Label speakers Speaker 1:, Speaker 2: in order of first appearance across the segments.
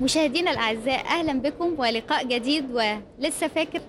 Speaker 1: مشاهدينا الأعزاء أهلا بكم ولقاء جديد ولسه فاكر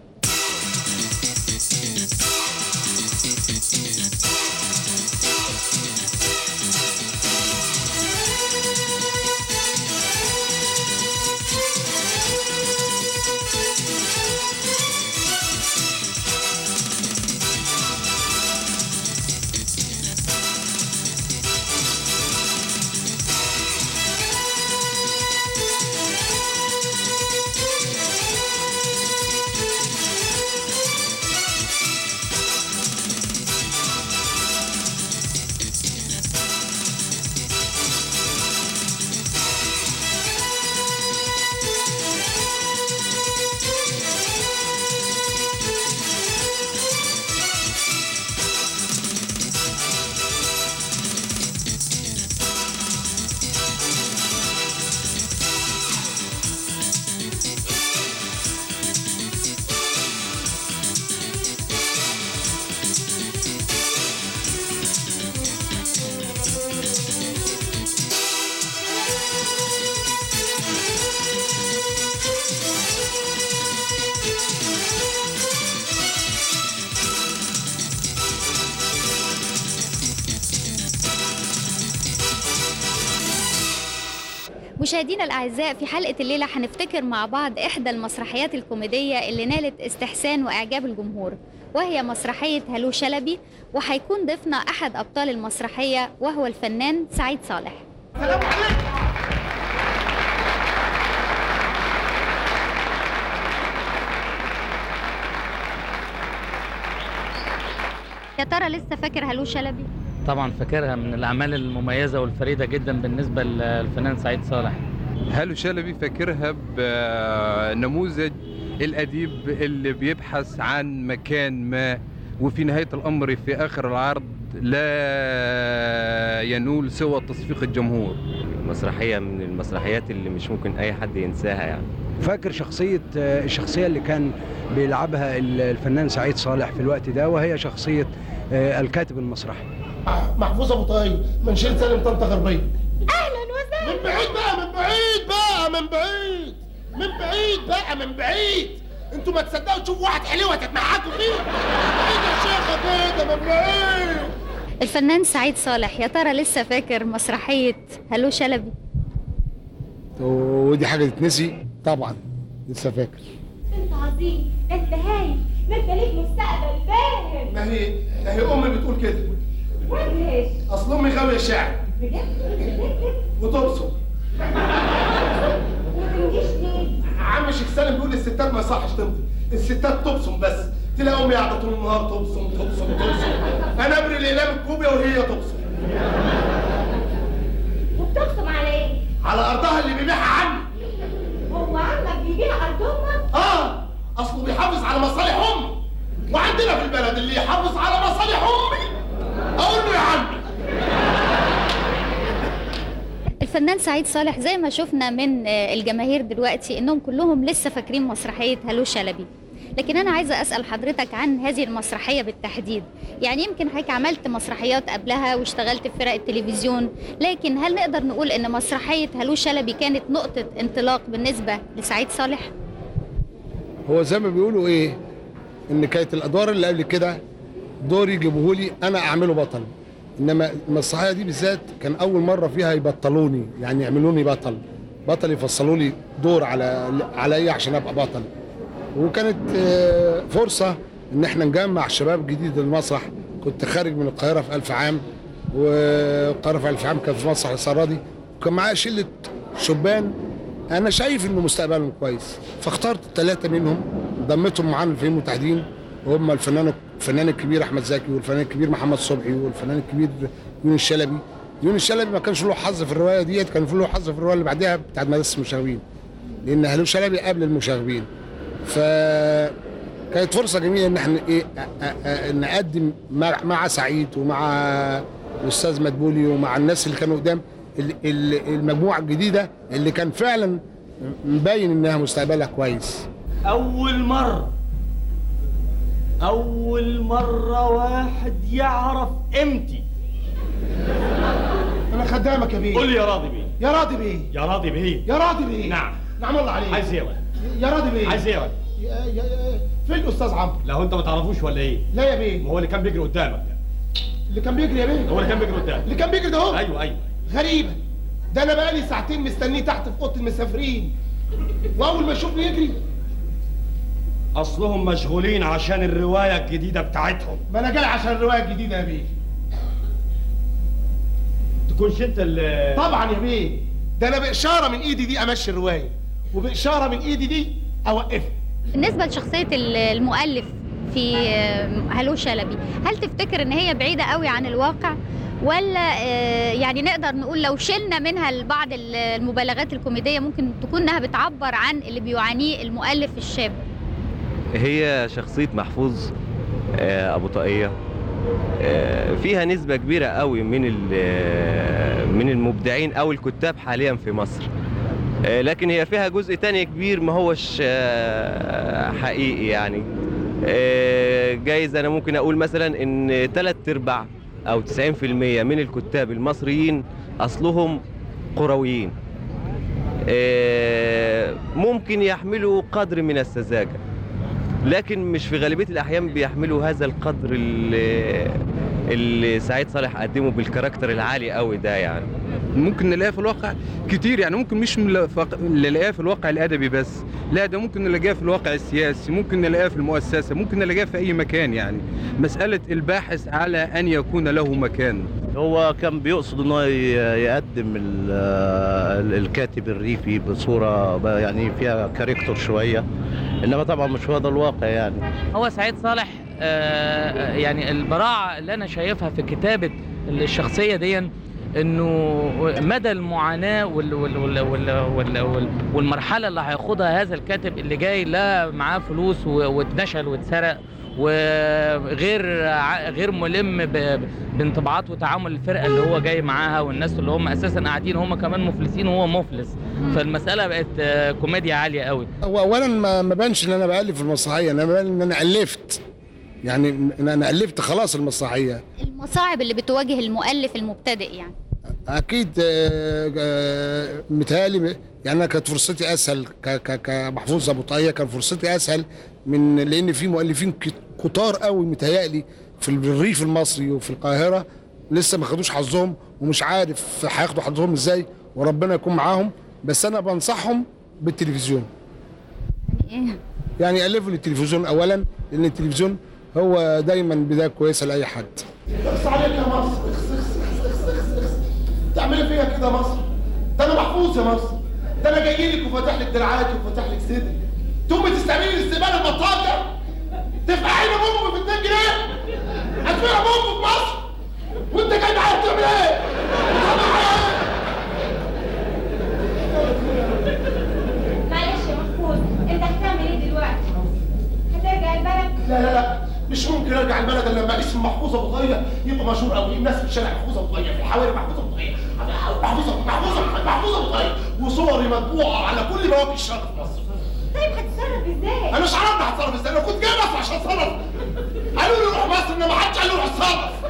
Speaker 1: مشاهدينا الأعزاء في حلقة الليلة هنفتكر مع بعض إحدى المسرحيات الكوميدية اللي نالت استحسان وإعجاب الجمهور وهي مسرحية هلو شلبي وهيكون ضيفنا أحد أبطال المسرحية وهو الفنان سعيد صالح
Speaker 2: سلام عليكم
Speaker 1: يا ترى لسه فاكر هلو شلبي؟
Speaker 3: طبعا فاكرها من الأعمال المميزة والفريدة جدا بالنسبة للفنان سعيد صالح.
Speaker 4: هالو شلبي فاكرها بنموذج الأديب اللي بيبحث عن مكان ما وفي نهاية الأمر في آخر العرض لا ينول سوى تصفيق الجمهور؟
Speaker 5: مسرحية من المسرحيات اللي مش ممكن أي حد ينساها يعني.
Speaker 6: فاكر شخصية الشخصية اللي كان بيلعبها الفنان سعيد صالح في الوقت ده وهي شخصية الكاتب المسرحي.
Speaker 2: محفوظ أبو طايب منشير سالم طنطا غربيه
Speaker 7: أهلا وسهلا.
Speaker 2: من بعيد بقى من بعيد بقى من بعيد. من بعيد بقى من بعيد. أنتوا ما تصدقوا تشوفوا واحد حلوة تتمحكوا فيه؟ بعيد يا شيخه كده من بعيد؟
Speaker 1: الفنان سعيد صالح يا ترى لسه فاكر مسرحية هلو شلبي؟
Speaker 8: ودي حاجة تتنسي؟ طبعا لسه فاكر.
Speaker 7: انت عظيم انت هايل ده انت ليك مستقبل باهر
Speaker 2: ما هي ما هي أمي بتقول كده. اصل امي غاويه
Speaker 7: بجد
Speaker 2: وتبصم عم شيخ سالم بيقول الستات ما يصحش تمضي. الستات تبصم بس. تلاقي امي قاعدة طول النهار تبصم تبصم تبصم. أنا ابري الإقلام الكوبيا وهي تبصم.
Speaker 7: وبتقسم على إيه؟
Speaker 2: على أرضها اللي بيبيعها عني
Speaker 7: هو عمك بيبيع أرض أمك؟
Speaker 2: آه. أصله بيحافظ على مصالح أمي. وعندنا في البلد اللي يحافظ على مصالح أمي. أقول له يا عمي.
Speaker 1: الفنان سعيد صالح زي ما شفنا من الجماهير دلوقتي إنهم كلهم لسه فاكرين مسرحية هلو شلبي. لكن أنا عايزة أسأل حضرتك عن هذه المسرحية بالتحديد. يعني يمكن حضرتك عملت مسرحيات قبلها واشتغلت في فرق التلفزيون لكن هل نقدر نقول إن مسرحية هلو شلبي كانت نقطة انطلاق بالنسبة لسعيد صالح؟
Speaker 8: هو زي ما بيقولوا إيه؟ إن كانت الأدوار اللي قبل كده دور يجيبوه لي أنا أعمله بطل. إنما المسرحيه دي بالذات كان أول مرة فيها يبطلوني يعني يعملوني بطل. بطل يفصلوا لي دور على عليا عشان أبقى بطل. وكانت آه، فرصة إن إحنا نجمع شباب جديد المسرح كنت خارج من القاهرة في ألف عام والقاهرة في ألف عام كان في مسرح السرادي وكان معايا شلة شبان. أنا شايف إنه مستقبلهم كويس. فاخترت ثلاثة منهم ضمتهم معانا في المتحدين وهم الفنان الفنان الكبير أحمد زكي والفنان الكبير محمد صبحي والفنان الكبير يونس شلبي. يونس شلبي ما كانش له حظ في الرواية ديت كان له حظ في الرواية اللي بعدها بتاعت مدرسة المشاغبين. لأن هلو شلبي قبل المشاغبين. ف كانت فرصة جميلة إن إحنا إيه نقدم مع, سعيد ومع الاستاذ مدبولي ومع الناس اللي كانوا قدام ال- ال- المجموعة الجديدة اللي كان فعلا مبين إنها مستقبلها كويس.
Speaker 9: أول مرة أول مرة واحد يعرف قيمتي
Speaker 2: أنا خدامك يا بيه.
Speaker 9: قول لي يا راضي بيه.
Speaker 2: يا راضي بيه.
Speaker 9: يا راضي بيه.
Speaker 2: يا راضي بيه.
Speaker 9: نعم.
Speaker 2: نعم الله عليك.
Speaker 9: عايز إيه يا
Speaker 2: راضي بيه.
Speaker 9: عايز
Speaker 2: إيه فين الأستاذ عمرو؟
Speaker 9: لو انت ما تعرفوش ولا إيه؟
Speaker 2: لا يا بيه.
Speaker 9: ما هو اللي كان بيجري قدامك.
Speaker 2: اللي كان بيجري يا بيه؟
Speaker 9: هو اللي كان بيجري قدامك.
Speaker 2: اللي كان بيجري ده هو؟
Speaker 9: أيوه أيوه.
Speaker 2: غريبة. ده أنا بقالي ساعتين مستنيه تحت في أوضة المسافرين. وأول ما يشوفني يجري
Speaker 9: أصلهم مشغولين عشان الرواية الجديدة بتاعتهم.
Speaker 2: ما أنا جاي عشان الرواية الجديدة يا بيه.
Speaker 9: تكونش أنت اللي
Speaker 2: طبعا يا بيه. ده أنا بإشارة من إيدي دي أمشي الرواية وبإشارة من إيدي دي أوقفها.
Speaker 1: بالنسبة لشخصية ال- المؤلف في هلو شلبي هل تفتكر إن هي بعيدة قوي عن الواقع؟ ولا آه، يعني نقدر نقول لو شلنا منها بعض ال- المبالغات الكوميدية ممكن تكون إنها بتعبر عن اللي بيعانيه المؤلف الشاب؟
Speaker 5: هي شخصية محفوظ آه، أبو طاقية. آه، فيها نسبة كبيرة قوي من آه، من المبدعين أو الكتاب حاليا في مصر. لكن هي فيها جزء تاني كبير ما هوش حقيقي يعني. جايز أنا ممكن أقول مثلا إن تلات أرباع أو 90% من الكتاب المصريين أصلهم قرويين. ممكن يحملوا قدر من السذاجة. لكن مش في غالبية الأحيان بيحملوا هذا القدر اللي, اللي سعيد صالح قدمه بال character العالي قوي ده يعني.
Speaker 4: ممكن نلاقيها في الواقع كتير يعني ممكن مش نلاقيها في الواقع الأدبي بس. لا ده ممكن نلاقيها في الواقع السياسي ممكن نلاقيها في المؤسسة ممكن نلاقيها في أي مكان يعني. مسألة الباحث على أن يكون له مكان.
Speaker 10: هو كان بيقصد إنه ي- يقدم ال- ال- الكاتب الريفي بصورة يعني فيها character شوية. إنما طبعا مش هو ده الواقع يعني.
Speaker 3: هو سعيد صالح آه، يعني البراعة اللي أنا شايفها في كتابة الشخصية دي إنه مدى المعاناة وال وال وال وال وال وال والمرحلة اللي هياخدها هذا الكاتب اللي جاي لا معاه فلوس واتنشل واتسرق. وغير غير ملم بانطباعات وتعامل الفرقة اللي هو جاي معاها والناس اللي هم أساسا قاعدين هم كمان مفلسين وهو مفلس. فالمسألة بقت كوميديا عالية قوي.
Speaker 8: هو اولا ما ما بانش إن أنا بألف في المسرحيه أنا بان إن أنا ألفت. يعني إن أنا ألفت خلاص المسرحيه
Speaker 1: المصاعب اللي بتواجه المؤلف المبتدئ يعني.
Speaker 8: أكيد آه، آه، متهيألي يعني أنا كانت فرصتي أسهل كمحفوظ أبو طاقيه كان فرصتي أسهل من لأن في مؤلفين كت- كتار قوي متهيألي في الريف المصري وفي القاهرة لسه ما خدوش حظهم ومش عارف هياخدوا حظهم إزاي وربنا يكون معاهم بس أنا بنصحهم بالتلفزيون.
Speaker 1: يعني إيه
Speaker 8: يعني يألفوا للتلفزيون اولا لأن التلفزيون هو دايما بدايه كويسه لأي حد.
Speaker 2: اخس عليك يا مصر تعملي فيا كده مصر؟ ده أنا محفوظ يا مصر. ده أنا جاي لك وفاتح لك دراعاتي وفاتح لك صدري. تقومي تستعملي الاستقبال البطال ده تفقعي لي بومبو في 2 جنيه هتفقع بومبو في مصر وانت جاي معايا بتعمل إيه؟ إيه؟
Speaker 7: معلش يا محفوظ انت هتعمل إيه دلوقتي؟ هترجع البلد؟
Speaker 2: لا لا لا مش ممكن ارجع البلد إلا لما اسم محفوظ أبو طاقيه يبقى مشهور قوي الناس في الشارع محفوظ أبو طاقيه في الحواري محفوظ أبو طاقيه محفوظ محفوظ محفوظ أبو طاقيه وصوري مطبوعة على كل بوابه الشرق في مصر
Speaker 7: طيب هتتصرف إزاي؟
Speaker 2: أنا مش عارف هتصرف إزاي. أنا كنت جاي مصر عشان أتصرف. قالوا لي روح مصر إنما ما حدش قال لي روح اتصرف.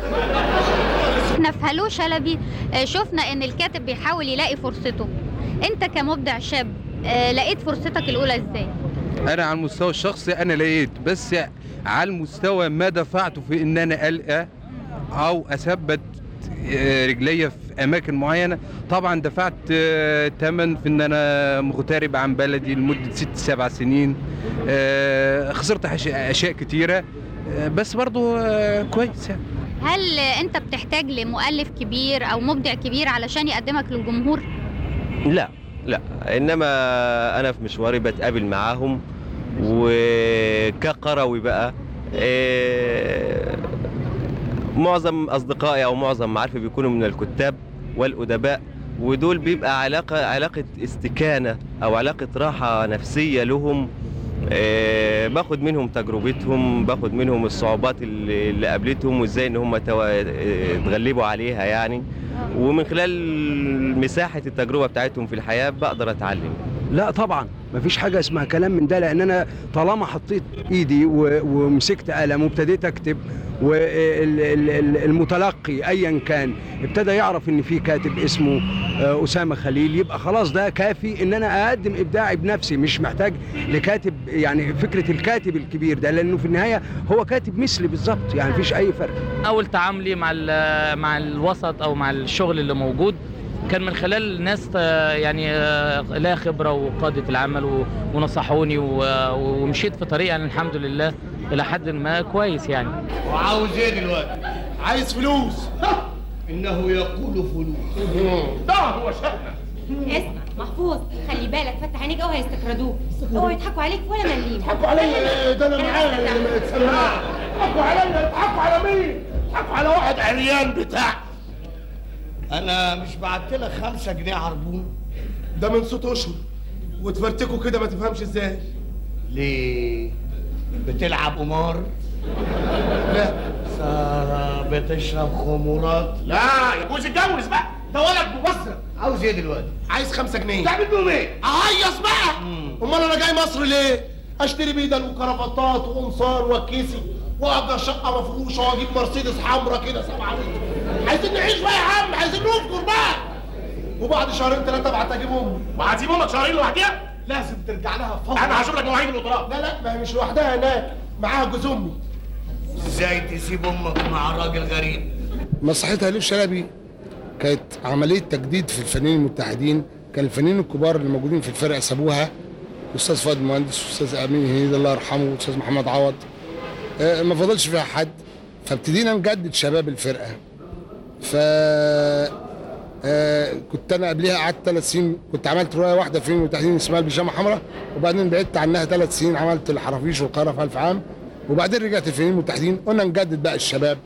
Speaker 1: إحنا في هلو شلبي آه، شفنا إن الكاتب بيحاول يلاقي فرصته. أنت كمبدع شاب آه، لقيت فرصتك الأولى إزاي؟
Speaker 4: أنا على المستوى الشخصي أنا لقيت بس على المستوى ما دفعته في إن أنا ألقى أو أثبت رجليا في أماكن معينة. طبعا دفعت آه، ثمن في إن أنا مغترب عن بلدي لمدة ست سبع سنين. آه، خسرت أشياء كتيرة. آه، بس برضو آه، كويس يعني.
Speaker 1: هل آه، أنت بتحتاج لمؤلف كبير أو مبدع كبير علشان يقدمك للجمهور؟
Speaker 5: لا لا. إنما أنا في مشواري بتقابل معاهم. وكقروي بقى معظم أصدقائي أو معظم معارفي بيكونوا من الكتاب والأدباء ودول بيبقى علاقة علاقة استكانة أو علاقة راحة نفسية لهم. إيه، باخد منهم تجربتهم باخد منهم الصعوبات اللي قابلتهم وإزاي إن هم اتغلبوا عليها يعني. ومن خلال مساحة التجربة بتاعتهم في الحياة بقدر أتعلم.
Speaker 6: لا طبعا مفيش حاجة اسمها كلام من ده لأن أنا طالما حطيت إيدي ومسكت قلم وابتديت أكتب والمتلقي ايا كان ابتدى يعرف إن في كاتب اسمه آه، أسامة خليل يبقى خلاص ده كافي إن أنا أقدم إبداعي بنفسي مش محتاج لكاتب يعني فكرة الكاتب الكبير ده لأنه في النهاية هو كاتب مثلي بالظبط يعني مفيش أي فرق.
Speaker 3: أول تعاملي مع مع الوسط أو مع الشغل اللي موجود كان من خلال ناس آه، يعني آه، لها خبرة وقادة العمل ونصحوني ومشيت في طريق يعني الحمد لله إلى حد ما كويس يعني.
Speaker 9: وعاوز إيه دلوقتي؟
Speaker 2: عايز فلوس.
Speaker 9: إنه يقول فلوس.
Speaker 2: ده هو شأنك
Speaker 7: اسمع محفوظ. خلي بالك فتح عينيك اوعى يستكردوك اوعى يضحكوا عليك ولا مليم
Speaker 2: يضحكوا. عليا؟ ده أنا معايا. اللي ما يتسمعش يضحكوا عليا. يضحكوا على مين؟ يضحكوا على واحد عريان بتاع
Speaker 9: أنا مش بعت لك خمسة جنيه عربون.
Speaker 2: ده من ست أشهر. وتفرتكوا كده ما تفهمش إزاي.
Speaker 9: ليه؟ بتلعب قمار؟
Speaker 2: لا.
Speaker 9: سارة بتشرب خمورات
Speaker 2: لا يجوز اتجوز بقى. ده ولد مبصر.
Speaker 9: عاوز إيه دلوقتي؟
Speaker 2: عايز خمسة جنيه.
Speaker 9: تعمل بيهم إيه؟
Speaker 2: أهيص بقى. أمال أنا جاي مصر ليه؟ أشتري بدل وكرافتات وقمصان واكيسي واجر شقة مفروشة وأجيب مرسيدس حمرا كده لتر عايزين نعيش بقى يا عم عايزين نفطر بقى وبعد شهرين ثلاثة ابعت أجيب امي
Speaker 11: وهتسيب أمك شهرين لوحدها؟
Speaker 2: لازم ترجع لها فورا
Speaker 11: أنا هشوف لك مواعيد القطارات
Speaker 2: لا لا ما هي مش لوحدها هناك معاها جوز أمي.
Speaker 9: إزاي تسيب أمك مع راجل غريب؟
Speaker 8: مسرحيه هليل شلبي كانت عملية تجديد في الفنانين المتحدين. كان الفنانين الكبار اللي موجودين في الفرقة سابوها. الاستاذ فؤاد المهندس والاستاذ أمين هنيد الله يرحمه والاستاذ محمد عوض. آه، ما فضلش فيها حد. فابتدينا نجدد شباب الفرقة. ف آه، كنت أنا قبلها قعدت ثلاث سنين كنت عملت رواية واحدة في المتحدين اسمها البيجامه حمراء وبعدين بعدت عنها ثلاث سنين عملت الحرافيش والقاره في ألف عام وبعدين رجعت الفنانين المتحدين قلنا نجدد بقى الشباب.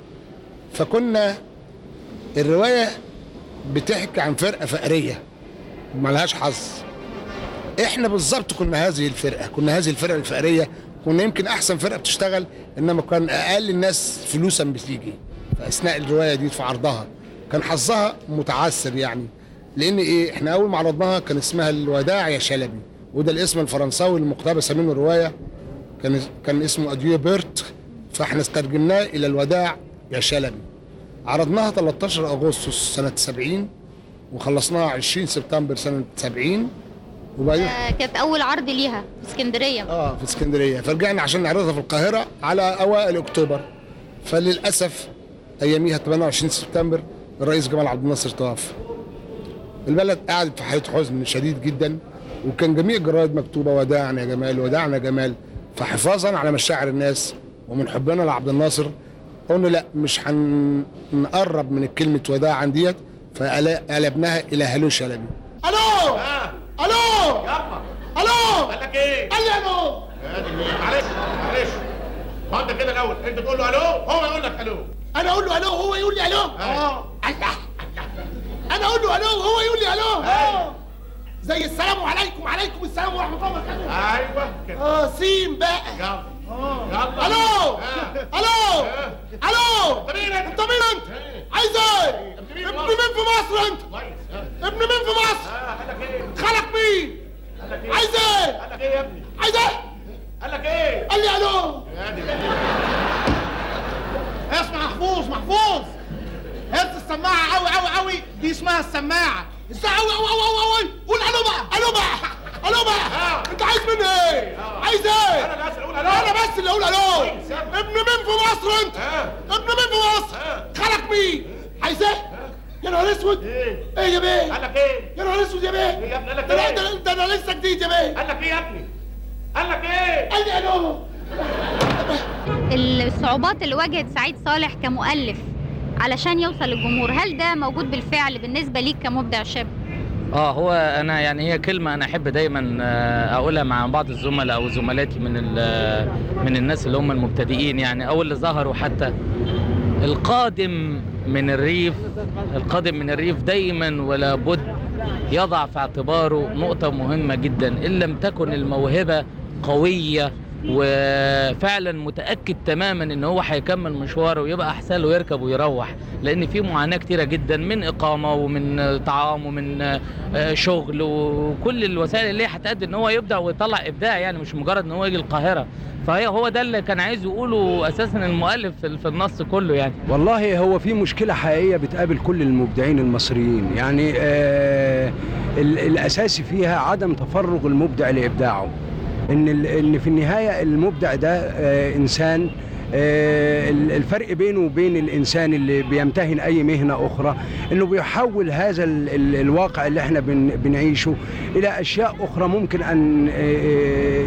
Speaker 8: فكنا الرواية بتحكي عن فرقة فقرية ملهاش حظ. إحنا بالظبط كنا هذه الفرقة كنا هذه الفرقه الفقرية كنا يمكن أحسن فرقة بتشتغل إنما كان أقل الناس فلوسا بتيجي. في اثناء الرواية دي في عرضها كان حظها متعثر يعني لأن إيه إحنا أول ما عرضناها كان اسمها الوداع يا شلبي وده الاسم الفرنساوي المقتبس منه الرواية كان كان اسمه اديو بيرت فإحنا استرجمناه إلى الوداع يا شلبي. عرضناها 13 أغسطس سنة 70 وخلصناها 20 سبتمبر سنة 70 وبعدين
Speaker 1: آه، كانت أول عرض ليها في اسكندرية.
Speaker 8: آه في اسكندرية. فرجعنا عشان نعرضها في القاهرة على أوائل أكتوبر. فللأسف أياميها 28 سبتمبر الرئيس جمال عبد الناصر توفى. البلد قعدت في حاله حزن شديد جدا وكان جميع الجرايد مكتوبة وداعنا يا جمال وداعنا يا جمال. فحفاظا على مشاعر الناس ومن حبنا لعبد الناصر قلنا لا مش هنقرب من كلمة وداعا ديت. فقلبناها إلى هلو شلبي.
Speaker 2: ألو!
Speaker 11: ألو!
Speaker 2: ألو!
Speaker 11: قال لك إيه؟
Speaker 2: قال لي ألو
Speaker 11: معلش معلش. انت كده الأول. أنت تقول له ألو؟ هو يقول لك ألو.
Speaker 2: أنا أقول له ألو هو يقول لي ألو؟
Speaker 11: آه
Speaker 2: الله أنا أقول له ألو هو يقول لي ألو؟
Speaker 11: أيوة.
Speaker 2: زي السلام عليكم وعليكم السلام ورحمة الله وبركاته.
Speaker 11: أيوه. كده
Speaker 2: آه سين بقى.
Speaker 11: يلا. يلا.
Speaker 2: ألو.
Speaker 11: آه.
Speaker 2: ألو.
Speaker 11: آه.
Speaker 2: ألو.
Speaker 11: انت. مين انت؟
Speaker 2: مين انت عايز
Speaker 11: إيه
Speaker 2: ابن؟ مين في مصر انت؟
Speaker 11: آه.
Speaker 2: ابن مين في مصر؟
Speaker 11: آه إيه؟
Speaker 2: خالك مين؟ عايز إيه؟
Speaker 11: قال لك إيه يا ابني؟
Speaker 2: عايز إيه
Speaker 11: قال لك إيه؟
Speaker 2: قال لي
Speaker 11: ألو.
Speaker 2: اسمع محفوظ محفوظ هات السماعة قوي قوي قوي دي اسمها السماعة إزاي قوي قوي قوي قوي قول ألو بقى ألو بقى ألو بقى أنت عايز مني إيه؟ عايز إيه؟
Speaker 11: أنا بس أقول ألو
Speaker 2: أنا بس اللي
Speaker 11: أقول ألو.
Speaker 2: ابن مين في مصر أنت؟
Speaker 11: آه.
Speaker 2: ابن مين في مصر؟ خالك مين؟ عايز إيه؟ يا نهار أسود
Speaker 11: إيه؟
Speaker 2: إيه يا بيه؟
Speaker 11: قال لك إيه؟
Speaker 2: يا نهار أسود يا بيه
Speaker 11: إيه يا ابني قال لك إيه؟
Speaker 2: ده أنا لسه جديد يا بيه
Speaker 11: قال لك إيه يا ابني؟ قال لك إيه؟
Speaker 2: قال لي ألو
Speaker 1: الصعوبات اللي واجهت سعيد صالح كمؤلف علشان يوصل للجمهور هل ده موجود بالفعل بالنسبة ليك كمبدع شاب؟
Speaker 3: آه هو أنا يعني هي كلمة أنا أحب دايما آه، أقولها مع بعض الزملاء أو زملاتي من ال- من الناس اللي هم المبتدئين يعني أو اللي ظهروا حتى. القادم من الريف القادم من الريف دايما ولا بد يضع في اعتباره نقطة مهمة جدا إن لم تكن الموهبة قوية وفعلا متأكد تماما إن هو هيكمل مشواره ويبقى أحسن له يركب ويروح لأن في معاناة كتيرة جدا من إقامة ومن طعام ومن آه، شغل وكل الوسائل اللي هتأدي إن هو يبدع ويطلع إبداع يعني مش مجرد إن هو يجي القاهرة. فهي هو ده اللي كان عايز يقوله أساسا المؤلف في النص كله يعني.
Speaker 6: والله هو في مشكلة حقيقية بتقابل كل المبدعين المصريين يعني آه ال- الأساسي فيها عدم تفرغ المبدع لإبداعه. إن ال- إن في النهاية المبدع ده آه إنسان آه، ال- الفرق بينه وبين الإنسان اللي بيمتهن أي مهنة أخرى إنه بيحول هذا ال- ال- الواقع اللي إحنا بن- بنعيشه إلى أشياء أخرى ممكن أن آه،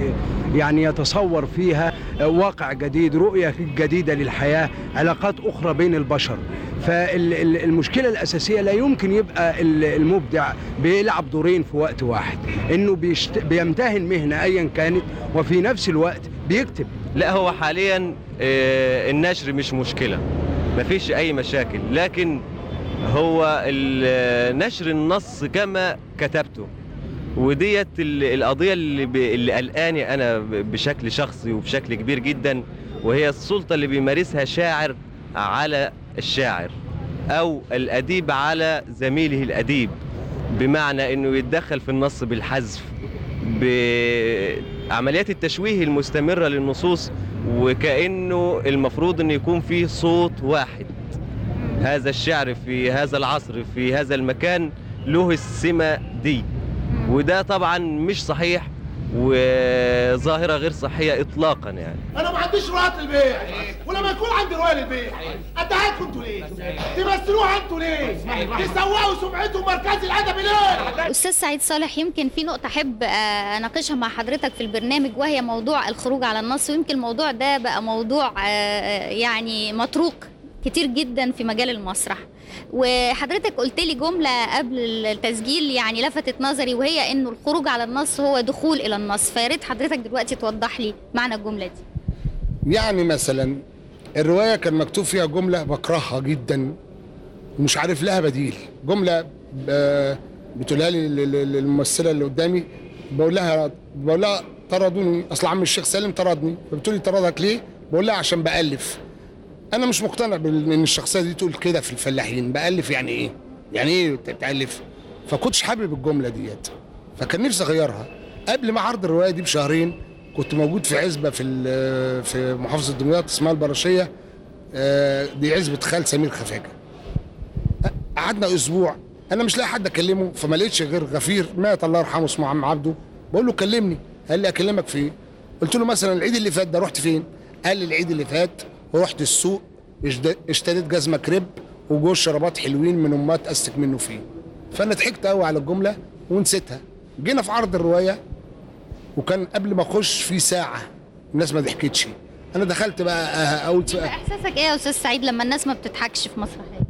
Speaker 6: يعني يتصور فيها. واقع جديد رؤية جديدة للحياة علاقات أخرى بين البشر. فالمشكلة الأساسية لا يمكن يبقى ال- المبدع بيلعب دورين في وقت واحد. إنه بيشت... بيمتهن مهنة ايا كانت وفي نفس الوقت بيكتب.
Speaker 5: لا هو حاليا آه، النشر مش مشكلة. مفيش أي مشاكل. لكن هو نشر النص كما كتبته. وديت ال- القضية اللي, ب- اللي قلقاني أنا ب- بشكل شخصي وبشكل كبير جدا وهي السلطة اللي بيمارسها شاعر على الشاعر أو الأديب على زميله الأديب بمعنى أنه يتدخل في النص بالحذف بعمليات التشويه المستمرة للنصوص وكأنه المفروض أن يكون فيه صوت واحد. هذا الشعر في هذا العصر في هذا المكان له السمة دي. وده طبعا مش صحيح وظاهرة غير صحية إطلاقا يعني.
Speaker 2: أنا ما عنديش رؤية للبيع. ولما يكون عندي رؤية للبيع. ادعيتكم أنتوا ليه؟ تمثلوها أنتوا ليه؟ تسوقوا سمعته مركز الادبي ليه؟
Speaker 1: أستاذ سعيد صالح يمكن في نقطة أحب آه، أناقشها مع حضرتك في البرنامج وهي موضوع الخروج على النص ويمكن الموضوع ده بقى موضوع آه، يعني مطروق كتير جدا في مجال المسرح. وحضرتك قلت لي جملة قبل التسجيل يعني لفتت نظري وهي انه الخروج على النص هو دخول إلى النص. فيا ريت حضرتك دلوقتي توضح لي معنى الجملة دي.
Speaker 8: يعني مثلا الرواية كان مكتوب فيها جملة بكرهها جدا ومش عارف لها بديل. جملة بتقولها لي لل- لل- للممثلة اللي قدامي بقول لها بقول لها طردوني أصل عم الشيخ سالم طردني فبتقول لي طردك ليه؟ بقول لها عشان بألف. أنا مش مقتنع بال- إن الشخصية دي تقول كده في الفلاحين. بألف يعني إيه؟ يعني إيه بت- بتالف؟ فكنتش حابب الجملة ديت. فكان نفسي أغيرها. قبل ما عرض الرواية دي بشهرين كنت موجود في عزبة في في محافظة دمياط اسمها البرشيه آه، دي عزبة خال سمير خفاجة. قعدنا أسبوع. أنا مش لاقي حد أكلمه فما لقيتش غير غفير مات الله يرحمه اسمه عم عبده. بقول له كلمني. قال لي أكلمك في إيه؟ قلت له مثلا العيد اللي فات ده رحت فين؟ قال لي العيد اللي فات رحت السوق اشتريت جزمه كريب وجوز شرابات حلوين من امها تأسك منه فيه. فأنا ضحكت قوي على الجملة ونسيتها. جينا في عرض الرواية وكان قبل ما أخش في ساعة الناس ما ضحكتش. أنا دخلت بقى أه- أقول
Speaker 1: إحساسك إيه يا أستاذ سعيد لما الناس ما بتضحكش في مسرحيه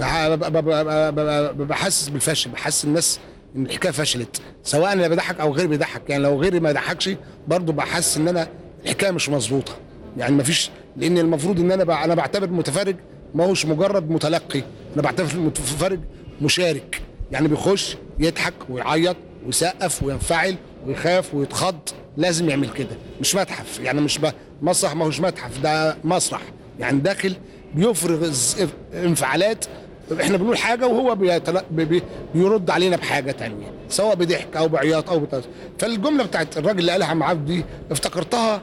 Speaker 8: بح- ب- ب- ب- ب- ب- بحسس بالفشل بحسس الناس إن الحكاية فشلت. سواء أنا بضحك أو غيري بيضحك. يعني لو غيري ما يضحكش برضه بحس إن أنا الحكاية مش مظبوطة. يعني ما فيش لأن المفروض ان أنا أنا بعتبر المتفرج ما هوش مجرد متلقي أنا بعتبر المتفرج مشارك. يعني بيخش يضحك ويعيط ويسقف وينفعل ويخاف ويتخض لازم يعمل كده. مش متحف يعني مش مسرح ما هوش متحف ده مسرح. يعني داخل بيفرغ انفعالات إحنا بنقول حاجة وهو. بي... بي- بيرد علينا بحاجة تانية سواء بضحك أو بعياط أو بتاع فالجملة بتاعت الراجل اللي قالها عم عبد دي افتكرتها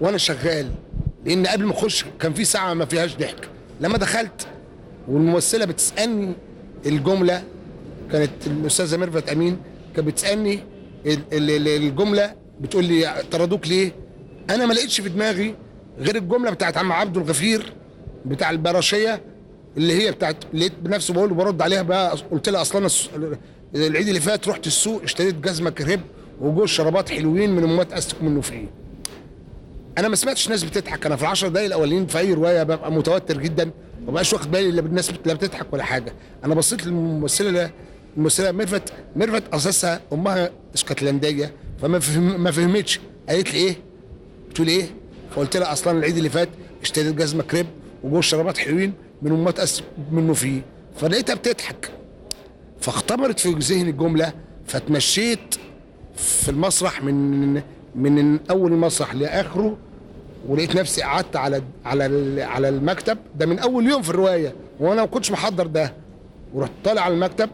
Speaker 8: وأنا شغال. لأن قبل ما أخش كان في ساعة ما فيهاش ضحك لما دخلت والممثلة بتسألني الجملة كانت الأستاذة ميرفت أمين كانت بتسألني ال- ال- ال- الجملة بتقول لي طردوك ليه؟ أنا ما لقيتش في دماغي غير الجملة بتاعت عم عبد الغفير بتاع البراشية اللي هي بتاعت لقيت بنفسي بقول برد عليها بقى قلت لها أصلا العيد اللي فات رحت السوق اشتريت جزمة كريب وجوز شرابات حلوين من اماتهم استك منه فيه أنا ما سمعتش ناس بتضحك. أنا في العشر دقايق الاولين في أي رواية ببقى متوتر جدا ما بقاش واخد بالي لا بالناس بت- لا بتضحك ولا حاجة. أنا بصيت للممثلة الممثلة ميرفت ميرفت أساسها أمها اسكتلنديه فما فهم ما فهمتش. قالت لي إيه؟ بتقول إيه؟ فقلت لها أصلا العيد اللي فات اشتريت جزمة كريب وجوز شرابات حلوين من امات استك منه فيه. فلقيتها بتضحك. فاختبرت في ذهني الجملة فتمشيت في المسرح من من أول المسرح لآخره ولقيت نفسي قعدت على على على المكتب. ده من أول يوم في الرواية وأنا ما كنتش محضر ده. ورحت طالع على المكتب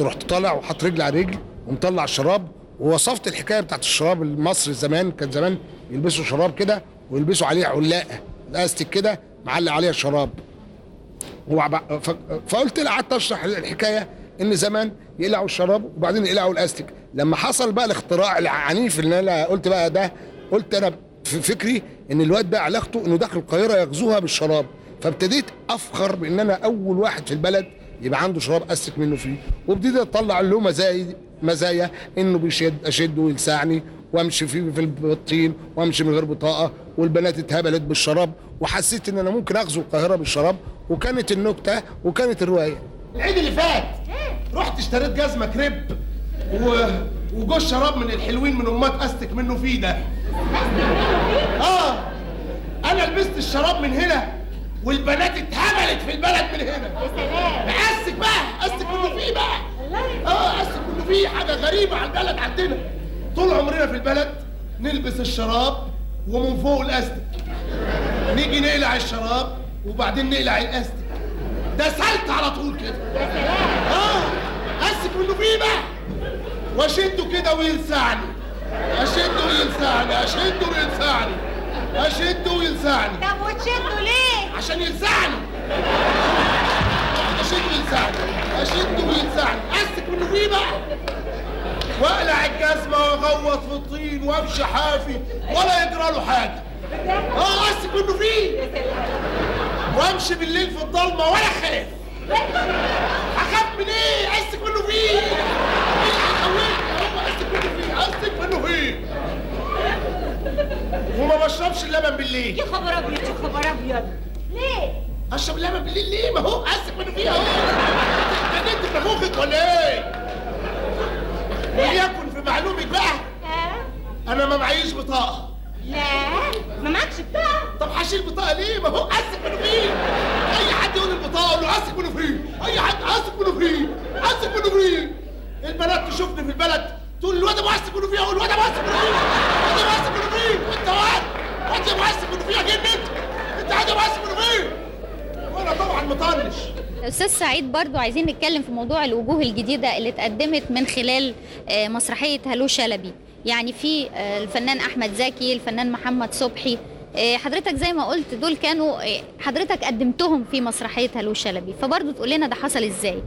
Speaker 8: ورحت طالع وحاط رجل على رجل ومطلع الشراب ووصفت الحكاية بتاعت الشراب المصري زمان كان زمان يلبسوا شراب كده ويلبسوا عليه علاقة الاستيك كده معلق عليها ف- فقلت قعدت أشرح الحكاية. إن زمان يقلعوا الشراب وبعدين يقلعوا الاستيك لما حصل بقى الاختراع العنيف اللي أنا قلت بقى ده قلت أنا في فكري إن الواد ده علاقته إنه داخل القاهرة يغزوها بالشراب. فابتديت أفخر بإن أنا أول واحد في البلد يبقى عنده شراب أستك منه فيه. وابتديت أطلع له مزايا مزايا إنه بيشد اشد ويلسعني وأمشي فيه في الطين وأمشي من غير بطاقة والبنات اتهبلت بالشراب وحسيت إن أنا ممكن أغزو القاهرة بالشراب. وكانت النكتة وكانت الرواية.
Speaker 2: العيد اللي فات. رحت اشتريت جزمة كريب و... وجوز شراب من الحلوين من امات أستك منه فيه ده. آه أنا لبست الشراب من هنا والبنات اتهبلت في البلد من هنا. أستك بقى أستك منه فيه بقى. آه أستك منه فيه حاجة غريبة على البلد عندنا. طول عمرنا في البلد نلبس الشراب ومن فوق الأستك. نيجي نقلع الشراب وبعدين نقلع الأستك. ده سلت على طول كده. آه. امسك منه فيه بقى واشده كده ويلسعني. اشده ويلسعني اشده ويلسعني اشده ويلسعني.
Speaker 7: طب وتشدوا ليه؟
Speaker 2: عشان يلسعني. اشده ويلسعني اشده ويلسعني. امسك منه فيه بقى وأقلع الجزمة واغوط في الطين وأمشي حافي ولا يجرى له حاجة. آه امسك منه فيه وأمشي بالليل في الضلمة ولا خايف. أخاف من إيه؟ امسك منه فيه إيه هو امسك منه فيه. امسك منه فيه وما بشربش اللبن بالليل.
Speaker 7: يا خبر أبيض يا خبر أبيض. ليه؟
Speaker 2: أشرب اللبن بالليل ليه؟ ما هو امسك منه فيه أهو. أنت جننت بمخك ولا إيه؟ وليكن في معلومك بقى. أنا ما معيش بطاقة.
Speaker 7: لا ما معكش بطاقة.
Speaker 2: طب هشيل بطاقة ليه؟ ما هو منه فيه. أي حد يقول البطاقة أقول له امسك منه فيه. أي حد فيه. امسك منه فيه. البنات تشوفني في البلد تقول الواد أبو امسك منه فيه. أقول الواد أبو منه فيه. الواد أبو منه فيه. انت واد. واد أبو منه فيه. يا جن أنت انت عاد أبو امسك منه فيه. وأنا طبعا مطنش.
Speaker 1: أستاذ سعيد برضو عايزين نتكلم في موضوع الوجوه الجديدة اللي اتقدمت من خلال آه، مسرحية هلو شلبي يعني في آه، الفنان أحمد زكي الفنان محمد صبحي. آه، حضرتك زي ما قلت دول كانوا آه، حضرتك قدمتهم في مسرحية هلو شلبي. فبرضو تقول لنا ده حصل إزاي؟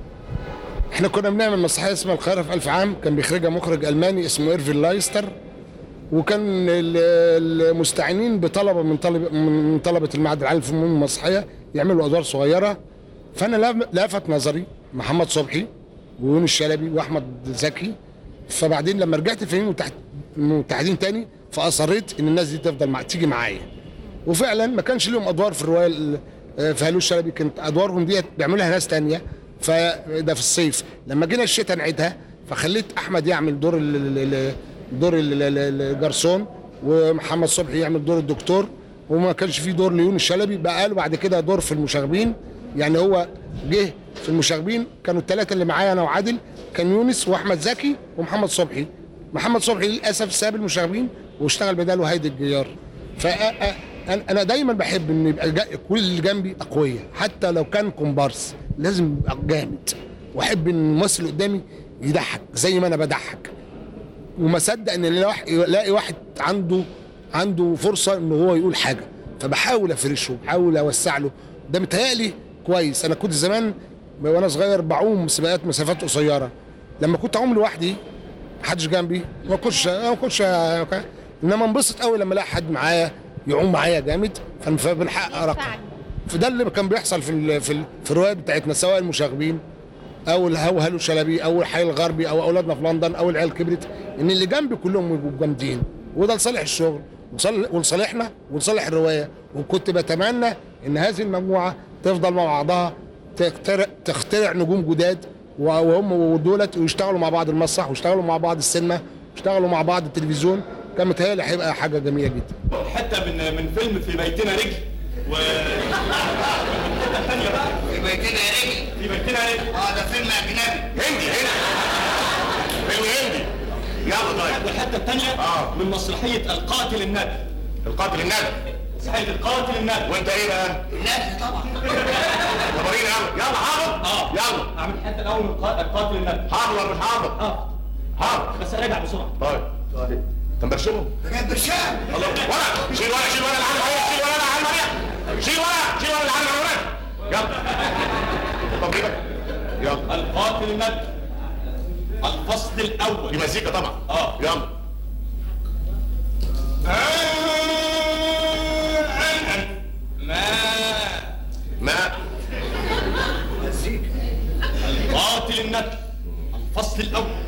Speaker 8: إحنا كنا بنعمل مسرحية اسمها القاهرة في ألف عام. كان بيخرجها مخرج ألماني اسمه ايرفين لايستر. وكان ال- المستعينين بطلبة من طلب من طلبة المعهد العالي للفنون المسرحيه يعملوا أدوار صغيرة. فأنا لفت نظري محمد صبحي ويونس شلبي وأحمد زكي. فبعدين لما رجعت الفنانين المتحد- المتحدين تاني فأصريت إن الناس دي تفضل مع تيجي معايا. وفعلا ما كانش لهم أدوار في الرواية ال- في هلو الشلبي كانت أدوارهم ديت بيعملها ناس تانية. فده في الصيف. لما جينا الشتاء نعيدها فخليت أحمد يعمل دور ال- دور ال- ال- الجرسون ومحمد صبحي يعمل دور الدكتور. وما كانش فيه دور ليون الشلبي بقى قالوا بعد كده دور في المشاغبين. يعني هو جه في المشاغبين كانوا الثلاثه اللي معايا أنا وعادل كان يونس وأحمد زكي ومحمد صبحي. محمد صبحي للأسف ساب المشاغبين واشتغل بداله هيدي الجيار. فانا دايما بحب إن يبقى كل اللي جنبي أقوياء. حتى لو كان كومبارس لازم يبقى جامد. وأحب إن الممثل قدامي يضحك زي ما أنا بضحك. وما صدق إن الاقي واحد عنده عنده فرصة إن هو يقول حاجة. فبحاول أفرشه بحاول أوسع له. ده متهيألي كويس. أنا كنت زمان وأنا صغير بعوم سباقات مسافات قصيرة. لما كنت أعوم لوحدي محدش جنبي. ما كنتش ما كنتش إنما انبسط قوي لما الاقي حد معايا يعوم معايا جامد. فبنحقق رقم فده اللي كان بيحصل في ال في, ال في الروايات بتاعتنا سواء المشاغبين أو الهو هلو شلبي أو الحي الغربي أو أولادنا في لندن أو العيال كبرت إن اللي جنبي كلهم يبقوا جامدين. وده لصالح الشغل ولصالحنا ولصالح الرواية. وكنت بتمنى إن هذه المجموعة تفضل مع بعضها تخترع نجوم جداد وهم ودولت ويشتغلوا مع بعض المسرح ويشتغلوا مع بعض السينما ويشتغلوا مع بعض التلفزيون كان متهيألي هيبقى حاجة جميلة جدا.
Speaker 11: حتة من من فيلم في بيتنا رجل. و الحته الثانية بقى
Speaker 12: في بيتنا رجل.
Speaker 11: في بيتنا رجل.
Speaker 12: آه ده فيلم أجنبي. هندي هنا. فيلم هندي. يلا طيب. والحتة الثانية
Speaker 11: آه.
Speaker 12: من مسرحية القاتل الندى
Speaker 11: القاتل الندى
Speaker 12: مسرحيه القاتل الندى
Speaker 11: وانت إيه بقى؟
Speaker 12: الندى طبعا.
Speaker 11: طب ورينا يلا يلا حاضر؟
Speaker 12: آه.
Speaker 11: يلا.
Speaker 12: أعمل الحته الأول من القا- القاتل الندى
Speaker 11: حاضر ولا مش حاضر؟
Speaker 12: آه.
Speaker 11: حاضر.
Speaker 12: بس راجع بسرعة.
Speaker 11: طيب. أنت مبرشمه؟
Speaker 12: بجد برشام
Speaker 11: الله. ورا شيل ورا شيل ورا العلم شيل ورا العلم شيل ورا شيل ورا العلم يلا. طب جيبك يلا.
Speaker 12: القاتل الندى الفصل الأول.
Speaker 11: دي مزيكا طبعا.
Speaker 12: آه.
Speaker 11: يلا.
Speaker 12: ما؟
Speaker 11: ما.
Speaker 12: القاتل الندى الفصل
Speaker 11: الأول.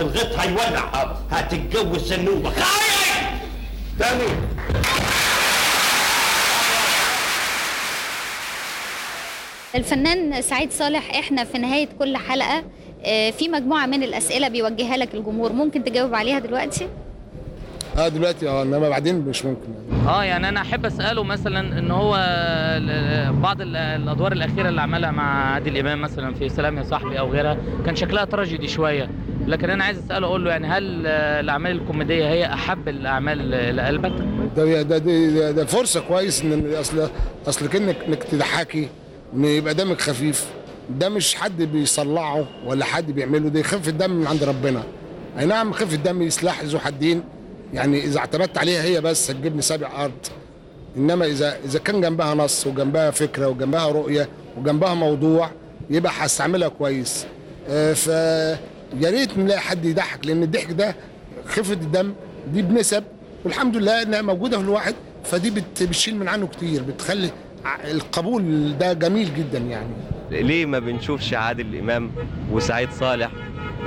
Speaker 12: في الغيط هيولع هتتجوز سنوبة.
Speaker 11: تاني
Speaker 1: الفنان سعيد صالح إحنا في نهاية كل حلقة آه، في مجموعة من الأسئلة بيوجهها لك الجمهور. ممكن تجاوب عليها دلوقتي؟
Speaker 8: آه دلوقتي آه إنما بعدين مش ممكن.
Speaker 3: آه يعني أنا أحب أسأله مثلا إن هو بعض ال- الأدوار الأخيرة اللي عملها مع عادل إمام مثلا في سلام يا صاحبي أو غيرها كان شكلها تراجيدي شوية. لكن أنا عايز أسأله أقول له يعني هل آه، الأعمال الكوميدية هي أحب الأعمال لقلبك؟
Speaker 8: ده ده ده, ده فرصة كويس إن أصل أصل كأنك إنك تضحكي إن يبقى دمك خفيف. ده مش حد بيصلعه ولا حد بيعمله ده خفه دم من عند ربنا. أي نعم خفه دم سلاح ذو حدين. يعني إذا اعتمدت عليها هي بس هتجيبني سابع أرض. إنما إذا إذا كان جنبها نص وجنبها فكرة وجنبها رؤية وجنبها موضوع يبقى هستعملها كويس. آه، ف يا ريت نلاقي حد يضحك لأن الضحك ده خفة الدم دي بنسب والحمد لله إنها موجودة في الواحد فدي بت- بتشيل من عنه كتير بتخلي القبول ده جميل جدا يعني.
Speaker 5: ليه ما بنشوفش عادل إمام وسعيد صالح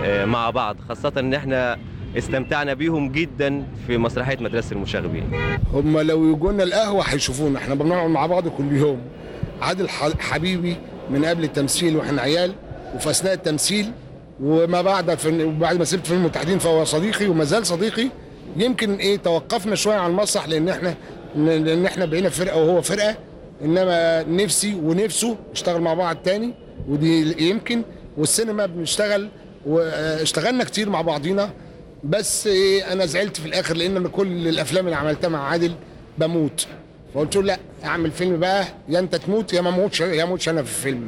Speaker 5: آه، مع بعض؟ خاصة إن إحنا استمتعنا بيهم جدا في مسرحية مدرسة المشاغبين.
Speaker 8: هم لو يجونا القهوة هيشوفونا إحنا بنقعد مع بعض كل يوم. عادل حبيبي من قبل التمثيل وإحنا عيال وفي اثناء التمثيل وما بعد وبعد ما سبت فيلم المتحدين فهو صديقي وما زال صديقي يمكن إيه توقفنا شوية عن المسرح لأن إحنا لأن إحنا بقينا فرقة وهو فرقة إنما نفسي ونفسه نشتغل مع بعض تاني ودي يمكن والسينما بنشتغل واشتغلنا كتير مع بعضينا بس إيه أنا زعلت في الآخر لأن أنا كل الأفلام اللي عملتها مع عادل بموت. فقلت له لأ أعمل فيلم بقى يا أنت تموت يا ما أموتش يا أموتش أنا في الفيلم.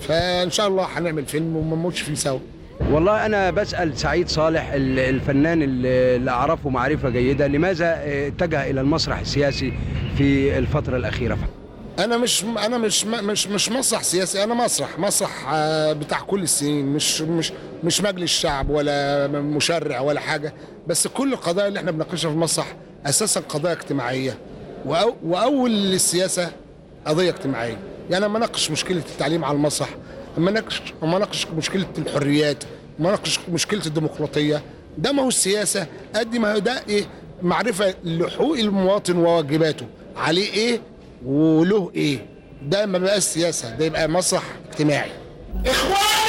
Speaker 8: فإن شاء الله هنعمل فيلم وما نموتش فيه سوا.
Speaker 6: والله أنا بسأل سعيد صالح ال- الفنان اللي أعرفه معرفة جيدة لماذا اتجه إلى المسرح السياسي في الفترة الأخيرة؟
Speaker 8: أنا مش أنا مش مش مش مسرح سياسي أنا مسرح مسرح آه، بتاع كل السنين مش مش مش مجلس شعب ولا مشرع ولا حاجة بس كل القضايا اللي إحنا بنناقشها في المسرح أساسا قضايا اجتماعية وأو وأول السياسة قضية اجتماعية. يعني لما أناقش مشكلة التعليم على المسرح لما اناقش لما اناقش مشكلة الحريات لما اناقش مشكلة الديمقراطية. ده ما هو السياسة قد ما هو ده إيه؟ معرفة لحقوق المواطن وواجباته. عليه إيه؟ وله إيه؟ ده ما بقاش سياسة ده يبقى مسرح اجتماعي.
Speaker 2: اخواني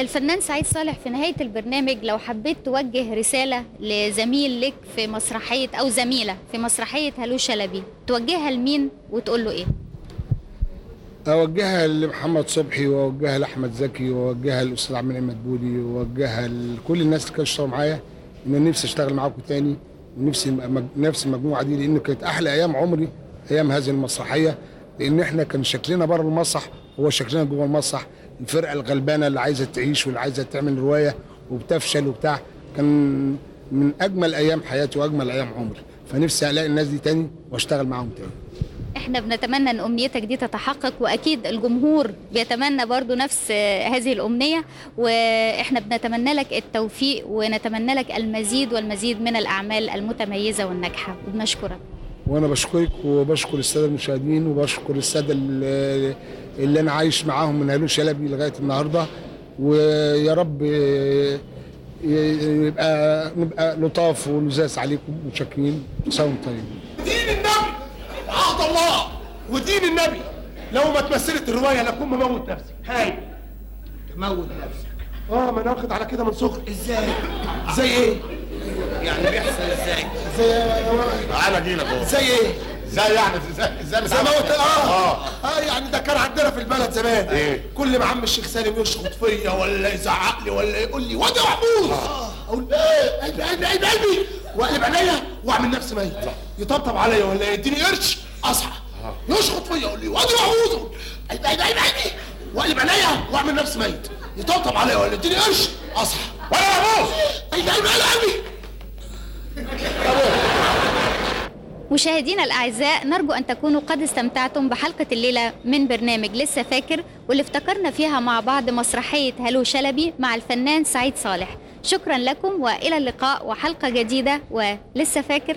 Speaker 1: الفنان سعيد صالح في نهاية البرنامج لو حبيت توجه رسالة لزميل لك في مسرحية أو زميلة في مسرحية هلو شلبي توجهها لمين وتقول له إيه؟
Speaker 8: أوجهها لمحمد صبحي وأوجهها لأحمد زكي وأوجهها للأستاذ عبد المنعم مدبولي وأوجهها لكل الناس اللي كانوا اشتغلوا معايا ان أنا نفسي أشتغل معاكم تاني ونفسي نفس المجموعه دي لأن كانت أحلى أيام عمري أيام هذه المسرحية لأن إحنا كان شكلنا بره المسرح هو شكلنا جوه المسرح الفرقة الغلبانة اللي عايزة تعيش واللي عايزة تعمل رواية وبتفشل وبتاع كان من أجمل أيام حياتي وأجمل أيام عمري. فنفسي ألاقي الناس دي تاني وأشتغل معاهم تاني.
Speaker 1: إحنا بنتمنى إن أمنيتك دي تتحقق وأكيد الجمهور بيتمنى برضو نفس هذه الأمنية وإحنا بنتمنى لك التوفيق ونتمنى لك المزيد والمزيد من الأعمال المتميزة والناجحة. وبنشكرك
Speaker 8: وأنا بشكرك وبشكر السادة المشاهدين وبشكر السادة اللي, اللي أنا عايش معاهم من هلو شلبي لغاية النهارده. ويا رب يبقى نبقى لطاف ولزاز عليكم متشكرين. سوا طيبين
Speaker 2: دين النبي عهد الله ودين النبي. لو ما تمثلت الرواية لكون مموت نفسي هاي.
Speaker 9: تموت نفسك.
Speaker 2: آه ما أنا واخد على كده من صغري. إزاي؟ زي إيه؟
Speaker 9: يعني بيحصل إزاي؟
Speaker 2: زي
Speaker 11: تعالى اجيلك اهو
Speaker 2: زي إيه؟
Speaker 11: إزاي يعني إزاي إزاي
Speaker 2: زي ما قلت
Speaker 11: آه.
Speaker 2: آه. يعني ده كان عندنا في البلد زمان.
Speaker 11: إيه؟
Speaker 2: كل ما عم الشيخ سالم يشخط فيا ولا يزعق لي ولا يقول لي واد يا محمود! أقول إيه؟ قلبي قلبي قلبي قلبي واقلب عينيا واعمل نفسي ميت. يطبطب عليا ولا يديني قرش أصحى. يشخط فيا يقول لي واد يا محمود! قلبي قلبي قلبي قلبي واقلب عينيا واعمل نفسي ميت. يطبطب عليا ولا يديني قرش أصحى. ولا يا محمود! قلبي قلبي قلبي
Speaker 1: مشاهدينا الأعزاء نرجو أن تكونوا قد استمتعتم بحلقة الليلة من برنامج لسه فاكر واللي افتكرنا فيها مع بعض مسرحية هلو شلبي مع الفنان سعيد صالح. شكرا لكم وإلى اللقاء وحلقة جديدة ولسه فاكر.